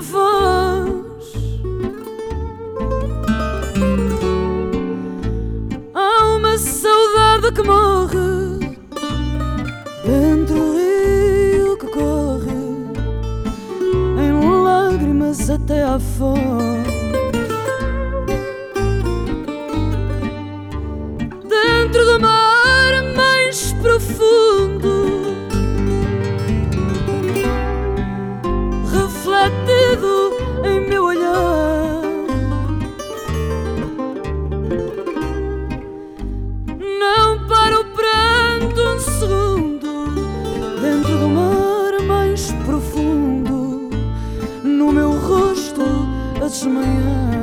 voz há uma saudade que morre dentro do rio que corre em lágrimas até à fora. Refletido em meu olhar. Não para o pranto um segundo, dentro do mar mais profundo, no meu rosto a desmanhar.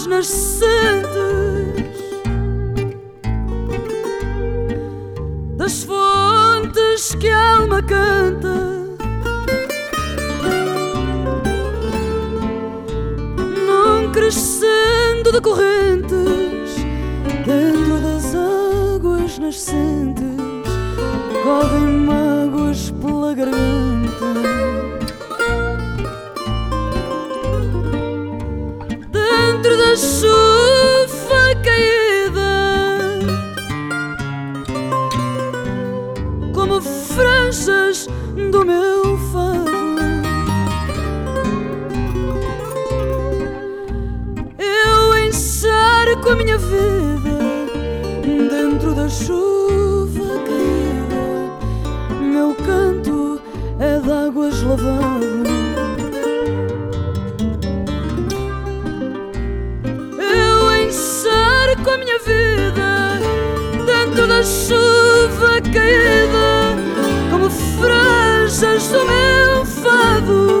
Águas nascentes, das fontes que a alma canta. Num crescendo de correntes, dentro das águas nascentes, correm do meu fado. Eu encharco a minha vida dentro da chuva caída. Meu canto é de águas lavado. Eu encharco a minha vida dentro da chuva caída, franjas do meu fado.